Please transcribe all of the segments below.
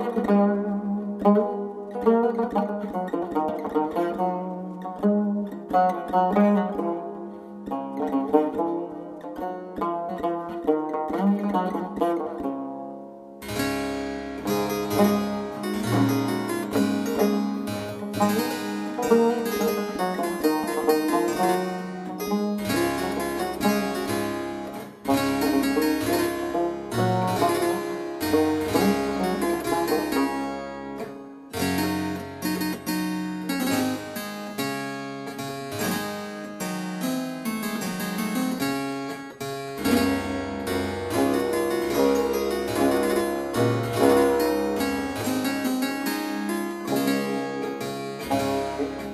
Música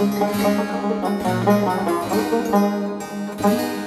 Thank you.